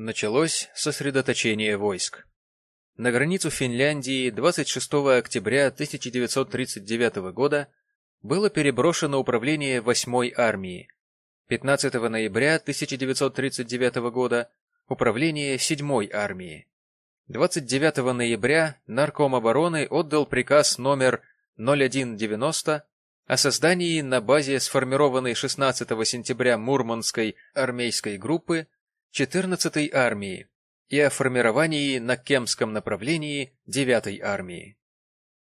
Началось сосредоточение войск. На границу Финляндии 26 октября 1939 года было переброшено управление 8-й армии. 15 ноября 1939 года управление 7-й армии. 29 ноября Нарком обороны отдал приказ номер 0190 о создании на базе сформированной 16 сентября Мурманской армейской группы 14-й армии и о формировании на Кемском направлении 9-й армии.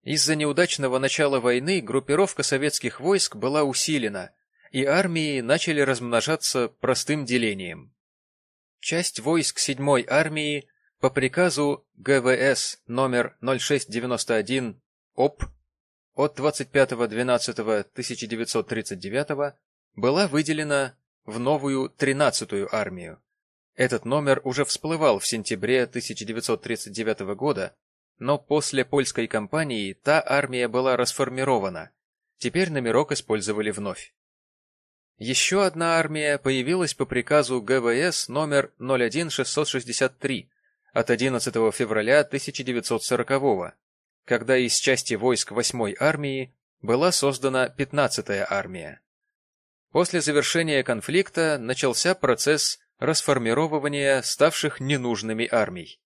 Из-за неудачного начала войны группировка советских войск была усилена, и армии начали размножаться простым делением. Часть войск 7-й армии по приказу ГВС номер 0691 ОП от 25.12.1939 была выделена в новую 13-ю армию. Этот номер уже всплывал в сентябре 1939 года, но после польской кампании та армия была расформирована. Теперь номерок использовали вновь. Еще одна армия появилась по приказу ГВС номер 01663 от 11 февраля 1940 года когда из части войск 8-й армии была создана 15-я армия. После завершения конфликта начался процесс расформировывания ставших ненужными армий.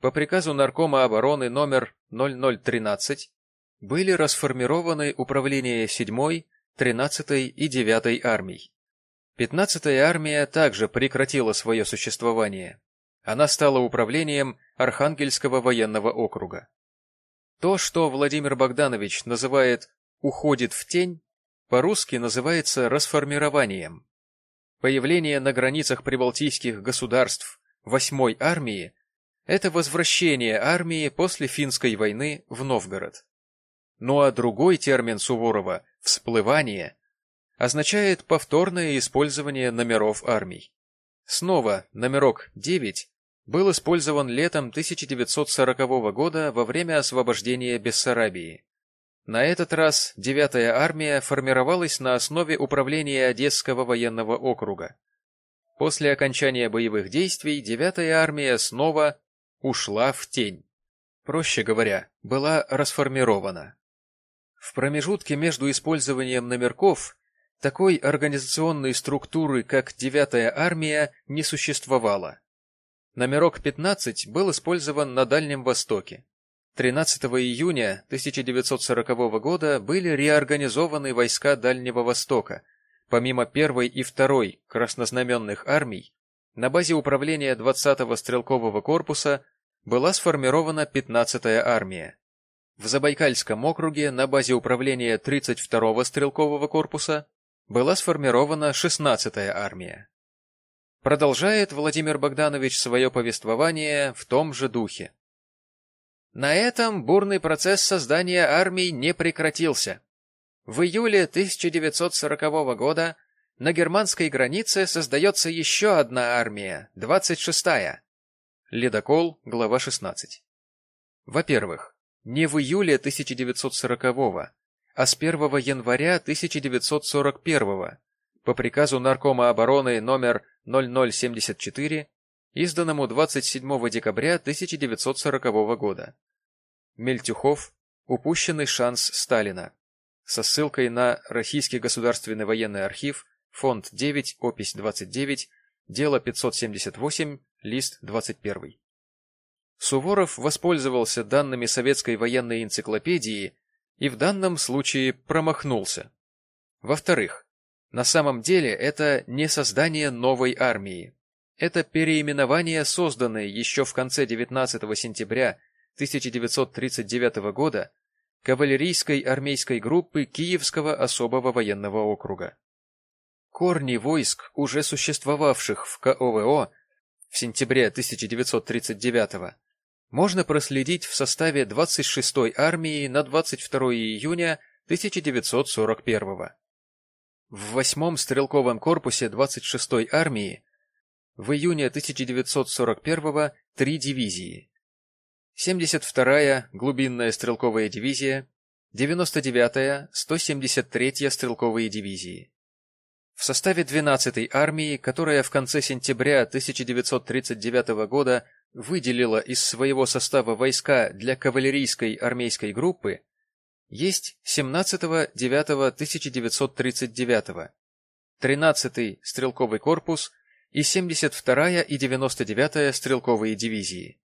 По приказу Наркома обороны номер 0013 были расформированы управления 7-й, 13-й и 9-й армий. 15-я армия также прекратила свое существование. Она стала управлением Архангельского военного округа. То, что Владимир Богданович называет «уходит в тень», по-русски называется расформированием. Появление на границах прибалтийских государств восьмой армии – это возвращение армии после финской войны в Новгород. Ну а другой термин Суворова – «всплывание» означает повторное использование номеров армий. Снова номерок 9 был использован летом 1940 года во время освобождения Бессарабии. На этот раз 9-я армия формировалась на основе управления Одесского военного округа. После окончания боевых действий 9-я армия снова ушла в тень. Проще говоря, была расформирована. В промежутке между использованием номерков такой организационной структуры, как 9-я армия, не существовало. Номерок 15 был использован на Дальнем Востоке. 13 июня 1940 года были реорганизованы войска Дальнего Востока. Помимо 1 и 2 краснознаменных армий, на базе управления 20-го стрелкового корпуса была сформирована 15-я армия. В Забайкальском округе на базе управления 32-го стрелкового корпуса была сформирована 16-я армия. Продолжает Владимир Богданович свое повествование в том же духе. На этом бурный процесс создания армий не прекратился. В июле 1940 года на германской границе создается еще одна армия, 26-я. Ледокол, глава 16. Во-первых, не в июле 1940 а с 1 января 1941 по приказу Наркома обороны номер 0074, изданному 27 декабря 1940 года. Мельтюхов «Упущенный шанс Сталина» со ссылкой на Российский государственный военный архив, фонд 9, опись 29, дело 578, лист 21. Суворов воспользовался данными советской военной энциклопедии и в данном случае промахнулся. Во-вторых, на самом деле это не создание новой армии. Это переименование созданной еще в конце 19 сентября 1939 года кавалерийской армейской группы Киевского особого военного округа. Корни войск, уже существовавших в КОВО в сентябре 1939 можно проследить в составе 26-й армии на 22 июня 1941 в восьмом стрелковом корпусе 26-й армии в июне 1941-го три дивизии. 72-я глубинная стрелковая дивизия, 99-я, 173-я стрелковые дивизии. В составе 12-й армии, которая в конце сентября 1939 года выделила из своего состава войска для кавалерийской армейской группы, есть 17-9-1939, 13-й стрелковый корпус и 72-я и 99-я стрелковые дивизии.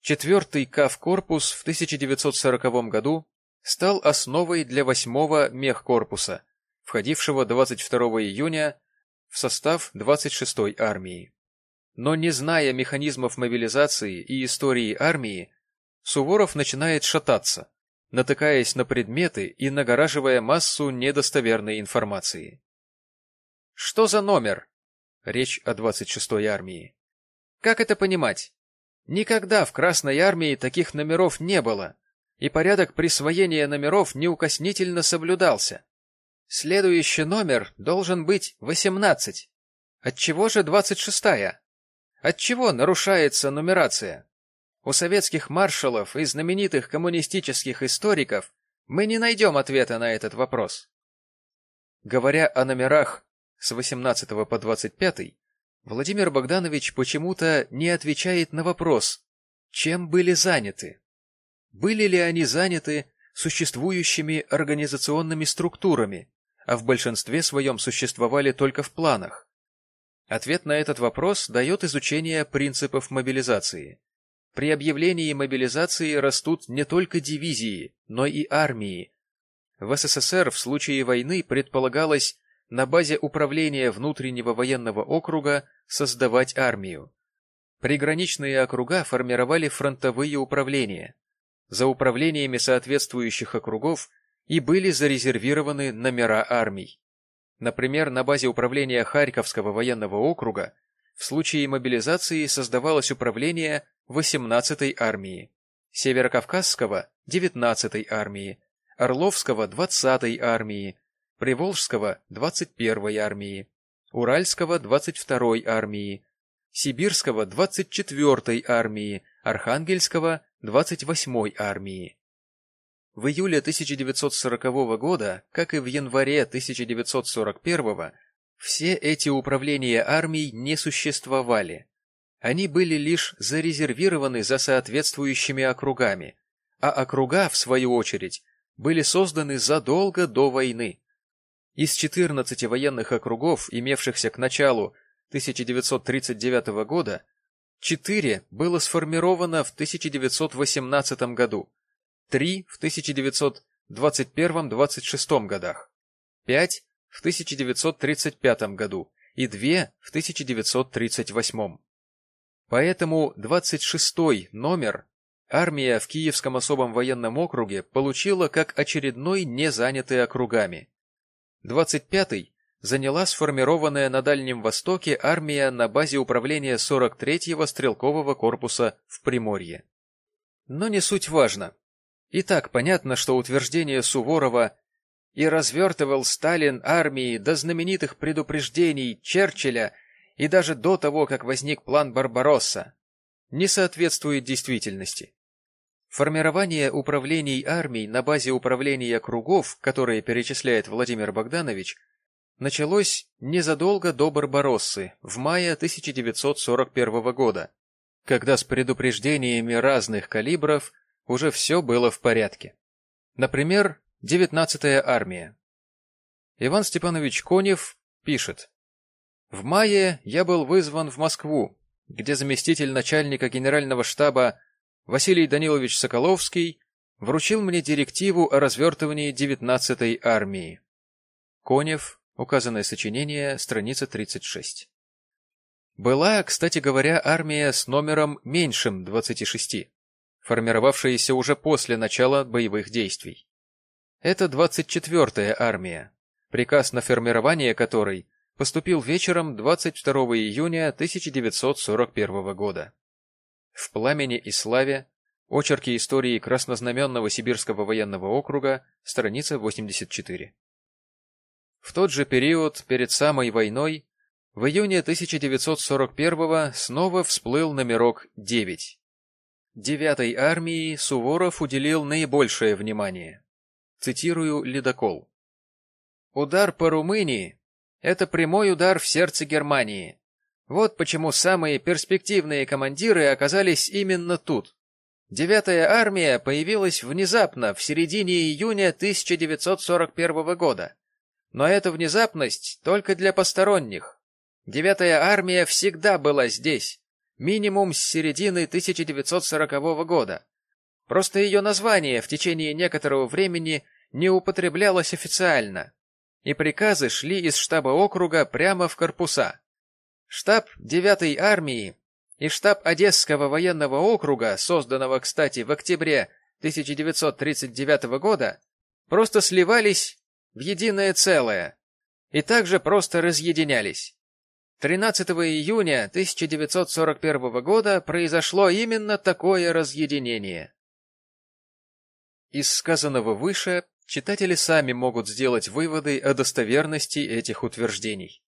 Четвертый КАВ-корпус в 1940 году стал основой для 8-го мехкорпуса, входившего 22 июня в состав 26-й армии. Но не зная механизмов мобилизации и истории армии, Суворов начинает шататься, натыкаясь на предметы и нагораживая массу недостоверной информации. Что за номер? Речь о 26-й армии. Как это понимать? Никогда в Красной армии таких номеров не было, и порядок присвоения номеров неукоснительно соблюдался. Следующий номер должен быть 18. Отчего же 26-я? Отчего нарушается нумерация? У советских маршалов и знаменитых коммунистических историков мы не найдем ответа на этот вопрос. Говоря о номерах с 18 по 25, Владимир Богданович почему-то не отвечает на вопрос, чем были заняты. Были ли они заняты существующими организационными структурами, а в большинстве своем существовали только в планах? Ответ на этот вопрос дает изучение принципов мобилизации. При объявлении мобилизации растут не только дивизии, но и армии. В СССР в случае войны предполагалось на базе управления внутреннего военного округа создавать армию. Приграничные округа формировали фронтовые управления. За управлениями соответствующих округов и были зарезервированы номера армий. Например, на базе управления Харьковского военного округа в случае мобилизации создавалось управление 18-й армии, Северокавказского – 19-й армии, Орловского – 20-й армии, Приволжского – 21-й армии, Уральского – 22-й армии, Сибирского – 24-й армии, Архангельского – 28-й армии. В июле 1940 года, как и в январе 1941, все эти управления армий не существовали. Они были лишь зарезервированы за соответствующими округами, а округа, в свою очередь, были созданы задолго до войны. Из 14 военных округов, имевшихся к началу 1939 года, 4 было сформировано в 1918 году, 3 в 1921-26 годах, 5 в 1935 году и 2 в 1938. Поэтому 26-й номер армия в Киевском особом военном округе получила как очередной незанятый округами. 25-й заняла сформированная на Дальнем Востоке армия на базе управления 43-го стрелкового корпуса в Приморье. Но не суть важно. И так понятно, что утверждение Суворова «и развертывал Сталин армии до знаменитых предупреждений Черчилля и даже до того, как возник план Барбаросса, не соответствует действительности. Формирование управлений армий на базе управления кругов, которые перечисляет Владимир Богданович, началось незадолго до Барбароссы, в мае 1941 года, когда с предупреждениями разных калибров уже все было в порядке. Например, 19-я армия. Иван Степанович Конев пишет. В мае я был вызван в Москву, где заместитель начальника генерального штаба Василий Данилович Соколовский вручил мне директиву о развертывании 19-й армии. Конев, указанное сочинение, страница 36. Была, кстати говоря, армия с номером меньшим 26, формировавшаяся уже после начала боевых действий. Это 24-я армия, приказ на формирование которой поступил вечером 22 июня 1941 года. В «Пламени и славе» Очерки истории Краснознаменного Сибирского военного округа, страница 84. В тот же период, перед самой войной, в июне 1941 снова всплыл номерок 9. Девятой армии Суворов уделил наибольшее внимание. Цитирую ледокол. Удар по Румынии это прямой удар в сердце Германии. Вот почему самые перспективные командиры оказались именно тут. Девятая армия появилась внезапно, в середине июня 1941 года. Но эта внезапность только для посторонних. Девятая армия всегда была здесь, минимум с середины 1940 года. Просто ее название в течение некоторого времени не употреблялось официально, и приказы шли из штаба округа прямо в корпуса. Штаб 9-й армии и штаб Одесского военного округа, созданного, кстати, в октябре 1939 года, просто сливались в единое целое и также просто разъединялись. 13 июня 1941 года произошло именно такое разъединение. Из сказанного выше читатели сами могут сделать выводы о достоверности этих утверждений.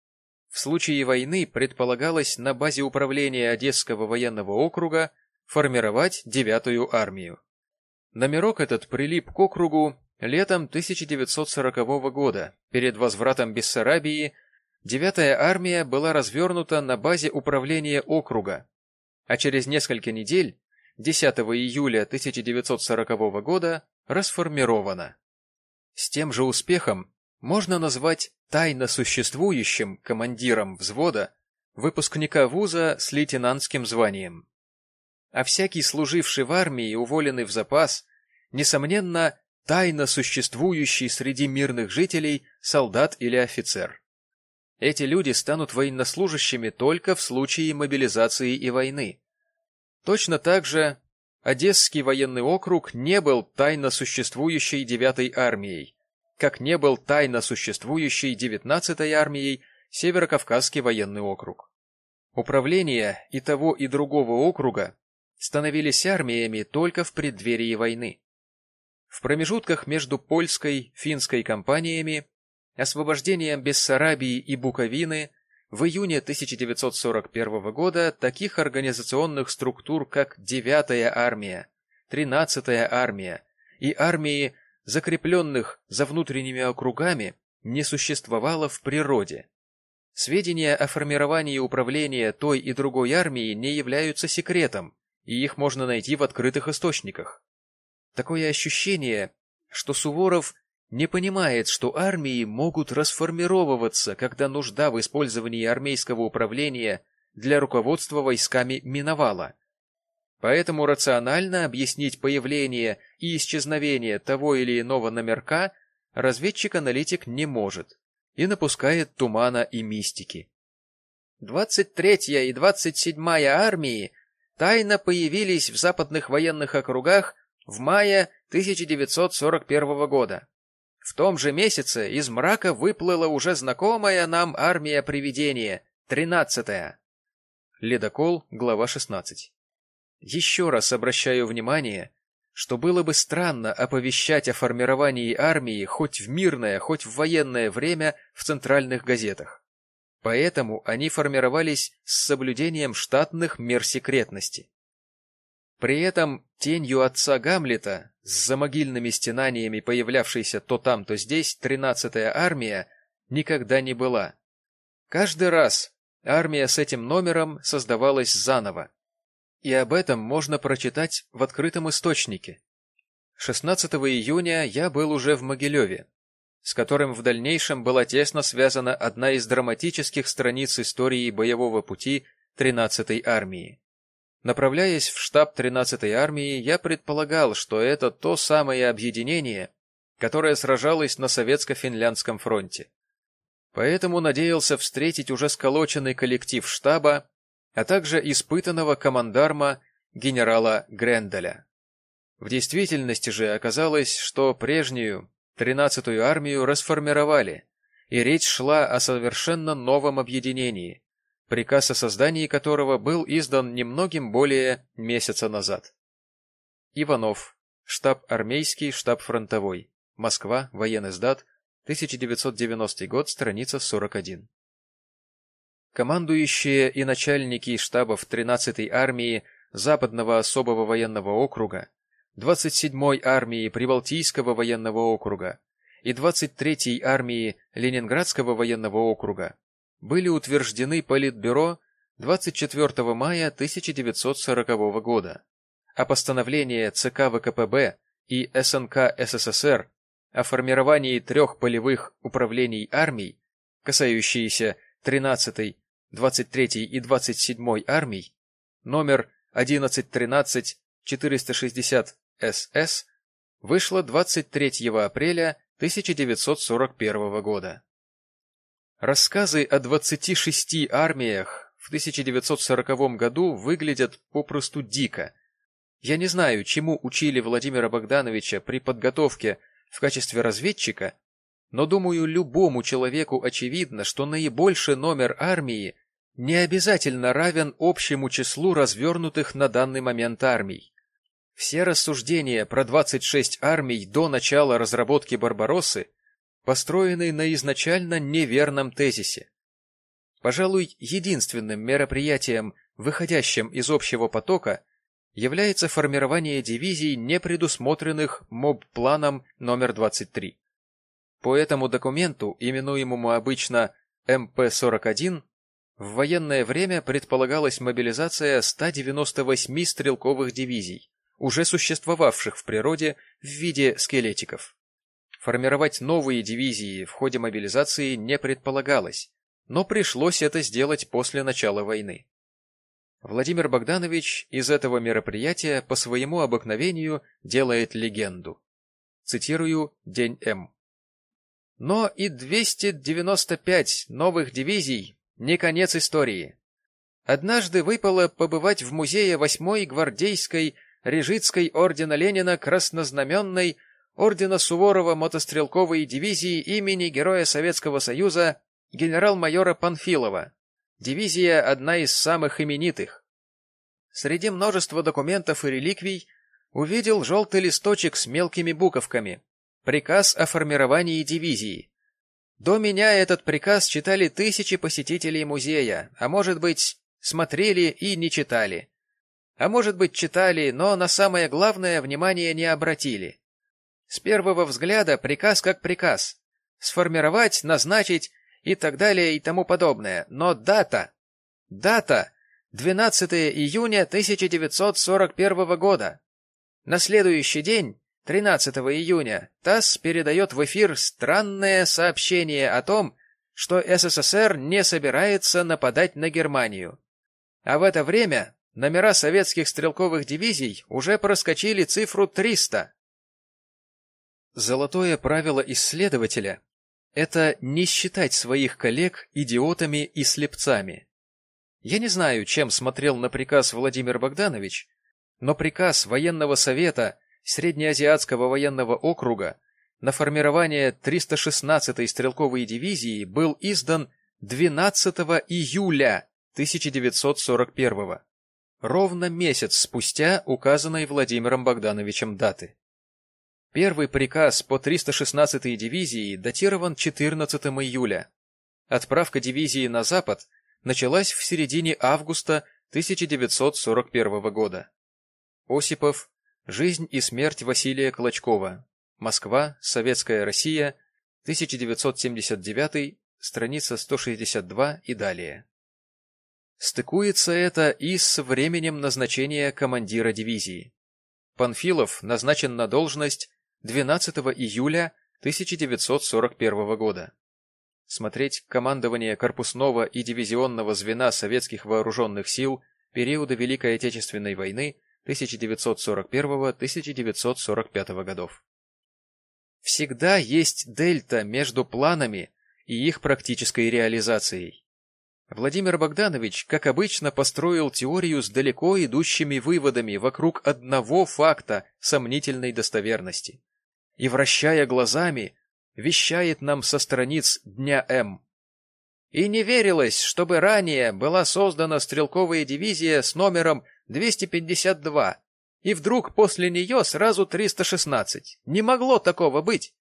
В случае войны предполагалось на базе управления Одесского военного округа формировать девятую армию. Номерок этот прилип к округу летом 1940 года. Перед возвратом Бессарабии девятая армия была развернута на базе управления округа, а через несколько недель, 10 июля 1940 года, расформирована. С тем же успехом можно назвать тайно существующим командиром взвода выпускника вуза с лейтенантским званием. А всякий служивший в армии, уволенный в запас, несомненно, тайно существующий среди мирных жителей солдат или офицер. Эти люди станут военнослужащими только в случае мобилизации и войны. Точно так же Одесский военный округ не был тайно существующей девятой армией, как не был тайно существующей девятнадцатой армией Северокавказский военный округ. Управления и того и другого округа становились армиями только в преддверии войны. В промежутках между польской, финской кампаниями, освобождением Бессарабии и Буковины в июне 1941 года таких организационных структур, как 9-я армия, 13-я армия и армии, закрепленных за внутренними округами, не существовало в природе. Сведения о формировании управления той и другой армии не являются секретом, и их можно найти в открытых источниках. Такое ощущение, что Суворов не понимает, что армии могут расформировываться, когда нужда в использовании армейского управления для руководства войсками миновала. Поэтому рационально объяснить появление и исчезновение того или иного номерка разведчик-аналитик не может и напускает тумана и мистики. 23-я и 27-я армии тайно появились в западных военных округах в мае 1941 года. В том же месяце из мрака выплыла уже знакомая нам армия привидения, тринадцатая. Ледокол, глава 16. Еще раз обращаю внимание, что было бы странно оповещать о формировании армии хоть в мирное, хоть в военное время в центральных газетах. Поэтому они формировались с соблюдением штатных мер секретности. При этом тенью отца Гамлета, с замогильными стенаниями появлявшейся то там, то здесь, тринадцатая армия, никогда не была. Каждый раз армия с этим номером создавалась заново. И об этом можно прочитать в открытом источнике. 16 июня я был уже в Могилеве, с которым в дальнейшем была тесно связана одна из драматических страниц истории боевого пути 13-й армии. Направляясь в штаб 13-й армии, я предполагал, что это то самое объединение, которое сражалось на советско-финляндском фронте. Поэтому надеялся встретить уже сколоченный коллектив штаба, а также испытанного командарма генерала Гренделя. В действительности же оказалось, что прежнюю 13-ю армию расформировали, и речь шла о совершенно новом объединении, приказ о создании которого был издан немногим более месяца назад. Иванов. Штаб армейский, штаб фронтовой. Москва. Военный сдат. 1990 год. Страница 41. Командующие и начальники штабов 13-й армии Западного особого военного округа, 27-й армии Прибалтийского военного округа и 23-й армии Ленинградского военного округа были утверждены Политбюро 24 мая 1940 года, а постановление ЦК ВКПБ и СНК СССР о формировании трех полевых управлений армий, касающиеся 13-й, 23-й и 27-й армий, номер 1113-460 СС, вышло 23 апреля 1941 года. Рассказы о 26 армиях в 1940 году выглядят попросту дико. Я не знаю, чему учили Владимира Богдановича при подготовке в качестве разведчика, но думаю, любому человеку очевидно, что наибольший номер армии не обязательно равен общему числу развернутых на данный момент армий. Все рассуждения про 26 армий до начала разработки «Барбароссы» построены на изначально неверном тезисе. Пожалуй, единственным мероприятием, выходящим из общего потока, является формирование дивизий, не предусмотренных МОБ-планом номер 23. По этому документу, именуемому обычно МП-41, в военное время предполагалась мобилизация 198 стрелковых дивизий, уже существовавших в природе в виде скелетиков. Формировать новые дивизии в ходе мобилизации не предполагалось, но пришлось это сделать после начала войны. Владимир Богданович из этого мероприятия по своему обыкновению делает легенду. Цитирую «День М». Но и 295 новых дивизий не конец истории. Однажды выпало побывать в музее 8-й гвардейской Рижицкой ордена Ленина краснознаменной ордена Суворова мотострелковой дивизии имени Героя Советского Союза генерал-майора Панфилова. Дивизия одна из самых именитых. Среди множества документов и реликвий увидел желтый листочек с мелкими буковками. Приказ о формировании дивизии. До меня этот приказ читали тысячи посетителей музея, а может быть, смотрели и не читали. А может быть, читали, но на самое главное внимание не обратили. С первого взгляда приказ как приказ. Сформировать, назначить и так далее и тому подобное. Но дата... Дата 12 июня 1941 года. На следующий день 13 июня ТАСС передает в эфир странное сообщение о том, что СССР не собирается нападать на Германию. А в это время номера советских стрелковых дивизий уже проскочили цифру 300. Золотое правило исследователя — это не считать своих коллег идиотами и слепцами. Я не знаю, чем смотрел на приказ Владимир Богданович, но приказ военного совета Среднеазиатского военного округа на формирование 316-й стрелковой дивизии был издан 12 июля 1941 ровно месяц спустя указанной Владимиром Богдановичем даты. Первый приказ по 316-й дивизии датирован 14 июля. Отправка дивизии на запад началась в середине августа 1941 года. Осипов Жизнь и смерть Василия Клочкова. Москва, Советская Россия, 1979, страница 162 и далее. Стыкуется это и с временем назначения командира дивизии. Панфилов назначен на должность 12 июля 1941 года. Смотреть командование корпусного и дивизионного звена советских вооруженных сил периода Великой Отечественной войны 1941-1945 годов. Всегда есть дельта между планами и их практической реализацией. Владимир Богданович, как обычно, построил теорию с далеко идущими выводами вокруг одного факта сомнительной достоверности. И, вращая глазами, вещает нам со страниц Дня М. И не верилось, чтобы ранее была создана стрелковая дивизия с номером 252, и вдруг после нее сразу 316. Не могло такого быть.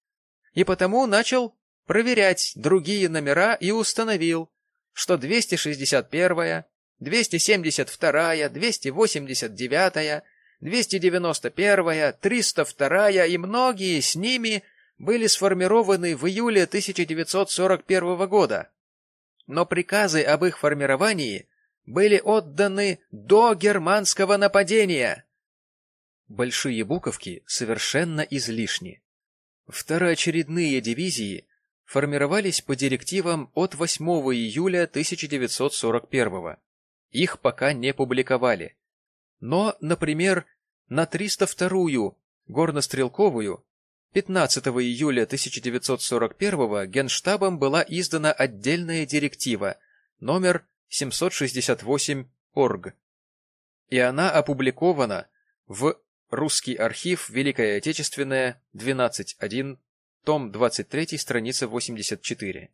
И потому начал проверять другие номера и установил, что 261, 272, 289, 291, 302 и многие с ними были сформированы в июле 1941 года, но приказы об их формировании были отданы до германского нападения. Большие буковки совершенно излишни. Второочередные дивизии формировались по директивам от 8 июля 1941 Их пока не публиковали. Но, например, на 302-ю горнострелковую 15 июля 1941 Генштабом была издана отдельная директива номер 768 ОРГ, и она опубликована в Русский архив. Великая Отечественная 12.1 том 23, страница 84.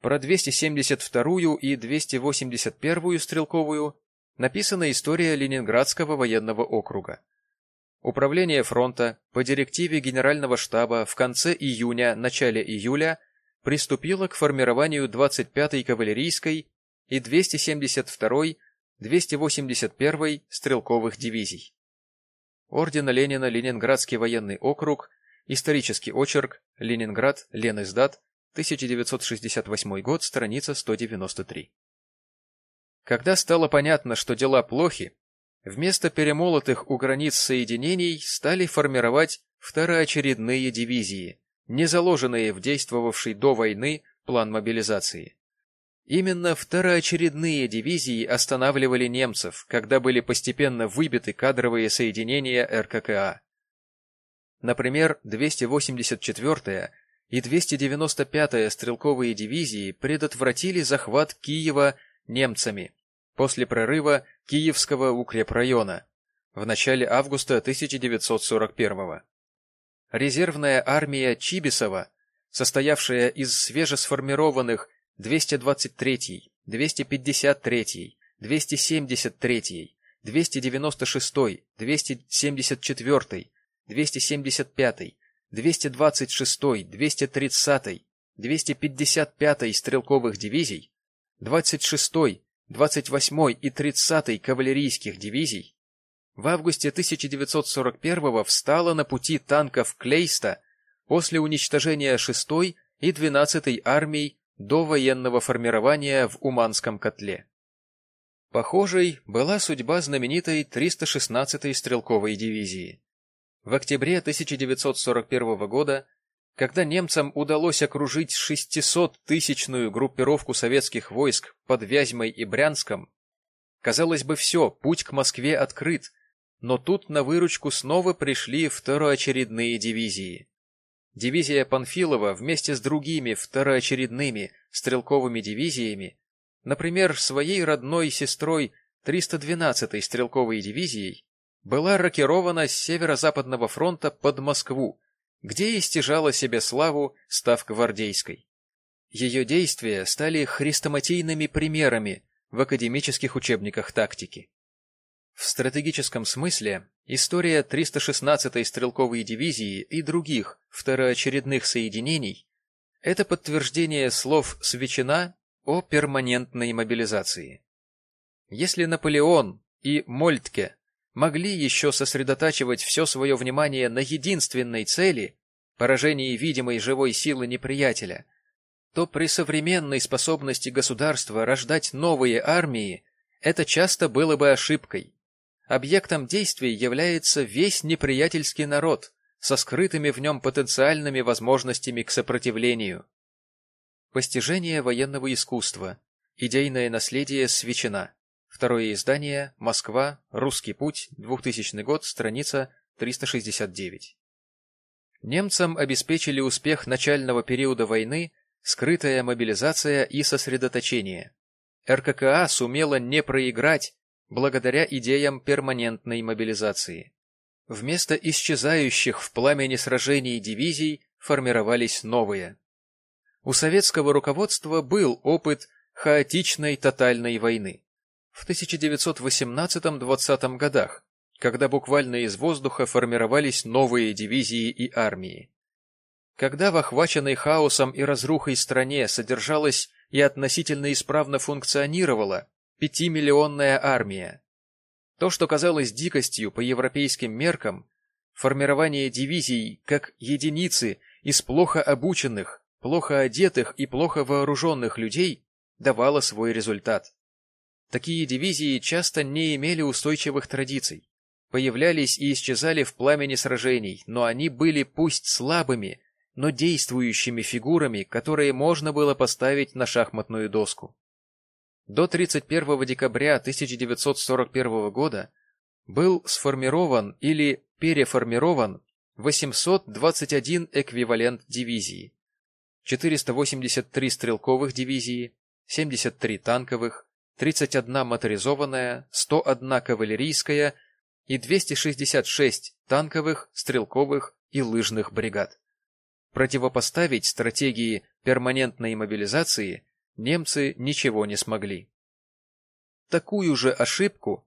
Про 272-ю и 281-ю стрелковую написана история Ленинградского военного округа. Управление фронта по директиве Генерального штаба в конце июня-начале июля приступило к формированию 25-й кавалерийской и 272-й, 281-й стрелковых дивизий. Ордена Ленина Ленинградский военный округ Исторический очерк. Ленинград. Лениздат. 1968 год. Страница 193. Когда стало понятно, что дела плохи, вместо перемолотых у границ соединений стали формировать второочередные дивизии, не заложенные в действовавший до войны план мобилизации. Именно второочередные дивизии останавливали немцев, когда были постепенно выбиты кадровые соединения РККА. Например, 284-я и 295-я стрелковые дивизии предотвратили захват Киева немцами после прорыва Киевского укрепрайона в начале августа 1941 -го. Резервная армия Чибисова, состоявшая из свежесформированных 223-й, 253-й, 273-й, 296-й, 274-й, 275, 226, 230, 255 стрелковых дивизий, 26, 28 и 30 кавалерийских дивизий. В августе 1941 встала на пути танков Клейста после уничтожения 6 и 12 армий до военного формирования в Уманском котле. Похожей была судьба знаменитой 316-й стрелковой дивизии. В октябре 1941 года, когда немцам удалось окружить 600-тысячную группировку советских войск под Вязьмой и Брянском, казалось бы, все, путь к Москве открыт, но тут на выручку снова пришли второочередные дивизии. Дивизия Панфилова вместе с другими второочередными стрелковыми дивизиями, например, своей родной сестрой 312-й стрелковой дивизией, была рокирована с северо-западного фронта под Москву, где и стяжала себе славу, став гвардейской. Ее действия стали хрестоматийными примерами в академических учебниках тактики. В стратегическом смысле история 316-й стрелковой дивизии и других второочередных соединений – это подтверждение слов Свечина о перманентной мобилизации. Если Наполеон и Мольтке могли еще сосредотачивать все свое внимание на единственной цели – поражении видимой живой силы неприятеля, то при современной способности государства рождать новые армии это часто было бы ошибкой. Объектом действий является весь неприятельский народ со скрытыми в нем потенциальными возможностями к сопротивлению. Постижение военного искусства. Идейное наследие Свечина. Второе издание. Москва. Русский путь. 2000 год. Страница 369. Немцам обеспечили успех начального периода войны скрытая мобилизация и сосредоточение. РККА сумела не проиграть благодаря идеям перманентной мобилизации. Вместо исчезающих в пламени сражений дивизий формировались новые. У советского руководства был опыт хаотичной тотальной войны в 1918-20 годах, когда буквально из воздуха формировались новые дивизии и армии. Когда в охваченной хаосом и разрухой стране содержалась и относительно исправно функционировала пятимиллионная армия, то, что казалось дикостью по европейским меркам, формирование дивизий как единицы из плохо обученных, плохо одетых и плохо вооруженных людей давало свой результат. Такие дивизии часто не имели устойчивых традиций, появлялись и исчезали в пламени сражений, но они были пусть слабыми, но действующими фигурами, которые можно было поставить на шахматную доску. До 31 декабря 1941 года был сформирован или переформирован 821 эквивалент дивизии, 483 стрелковых дивизии, 73 танковых, 31 моторизованная, 101 кавалерийская и 266 танковых, стрелковых и лыжных бригад. Противопоставить стратегии перманентной мобилизации немцы ничего не смогли. Такую же ошибку,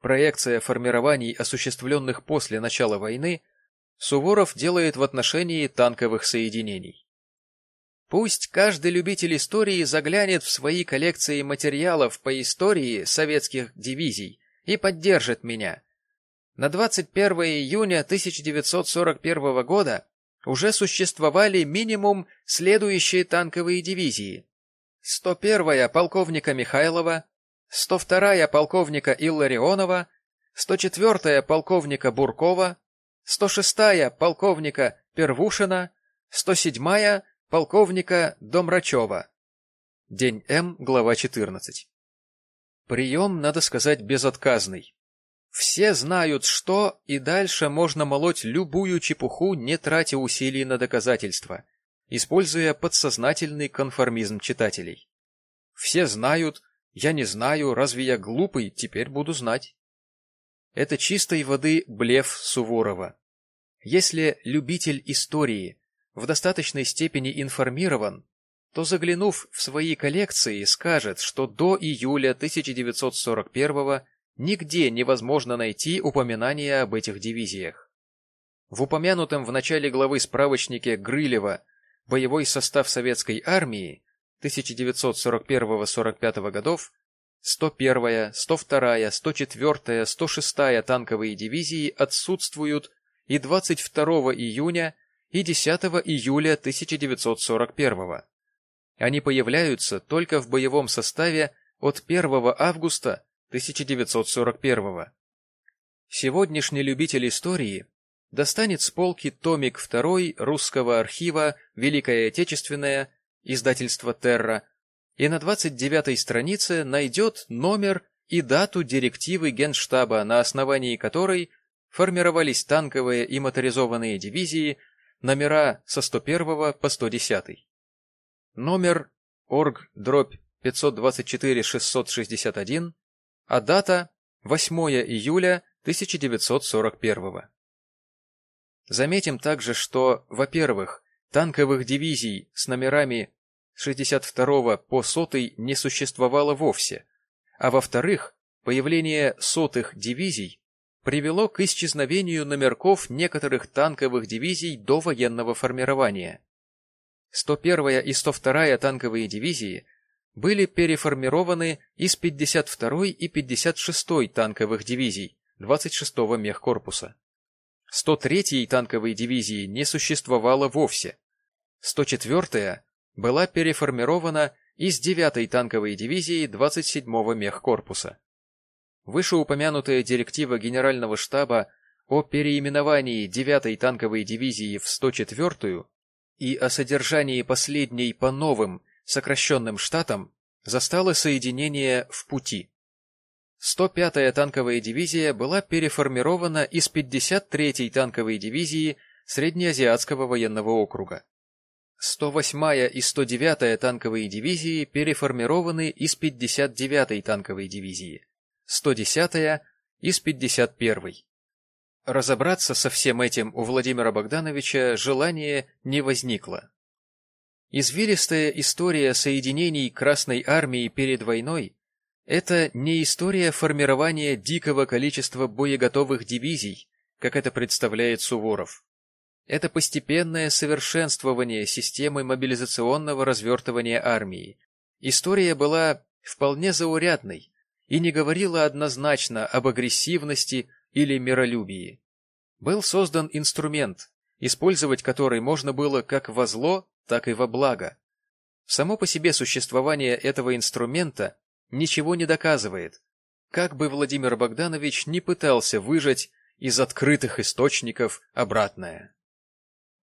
проекция формирований, осуществленных после начала войны, Суворов делает в отношении танковых соединений. Пусть каждый любитель истории заглянет в свои коллекции материалов по истории советских дивизий и поддержит меня. На 21 июня 1941 года уже существовали минимум следующие танковые дивизии. 101-я полковника Михайлова, 102-я полковника Илларионова, 104-я полковника Буркова, 106-я полковника Первушина, 107-я полковника Домрачева. День М, глава 14. Прием, надо сказать, безотказный. Все знают, что, и дальше можно молоть любую чепуху, не тратя усилий на доказательства, используя подсознательный конформизм читателей. Все знают, я не знаю, разве я глупый, теперь буду знать. Это чистой воды блеф Суворова. Если любитель истории в достаточной степени информирован, то, заглянув в свои коллекции, скажет, что до июля 1941 Нигде невозможно найти упоминания об этих дивизиях. В упомянутом в начале главы справочнике Грылева «Боевой состав советской армии» 1941-45 годов 101-я, 102-я, 104-я, 106-я танковые дивизии отсутствуют и 22 июня и 10 июля 1941 Они появляются только в боевом составе от 1 августа 1941 -го. Сегодняшний любитель истории достанет с полки томик 2 русского архива «Великая Отечественная», издательство «Терра», и на 29-й странице найдет номер и дату директивы Генштаба, на основании которой формировались танковые и моторизованные дивизии, номера со 101 по 110. Номер орг дробь 524-661 а дата 8 июля 1941. Заметим также, что, во-первых, танковых дивизий с номерами 62 по 100 не существовало вовсе, а во-вторых, появление сотых дивизий привело к исчезновению номерков некоторых танковых дивизий до военного формирования. 101 и 102 танковые дивизии были переформированы из 52-й и 56-й танковых дивизий 26-го мехкорпуса. 103-й танковой дивизии не существовало вовсе. 104-я была переформирована из 9-й танковой дивизии 27-го мехкорпуса. Вышеупомянутая директива Генерального штаба о переименовании 9-й танковой дивизии в 104-ю и о содержании последней по новым сокращенным штатом, застало соединение в пути. 105-я танковая дивизия была переформирована из 53-й танковой дивизии Среднеазиатского военного округа. 108-я и 109-я танковые дивизии переформированы из 59-й танковой дивизии, 110-я из 51-й. Разобраться со всем этим у Владимира Богдановича желания не возникло. Извилистая история соединений Красной Армии перед войной – это не история формирования дикого количества боеготовых дивизий, как это представляет Суворов. Это постепенное совершенствование системы мобилизационного развертывания армии. История была вполне заурядной и не говорила однозначно об агрессивности или миролюбии. Был создан инструмент, использовать который можно было как во зло, так и во благо. Само по себе существование этого инструмента ничего не доказывает, как бы Владимир Богданович не пытался выжать из открытых источников обратное.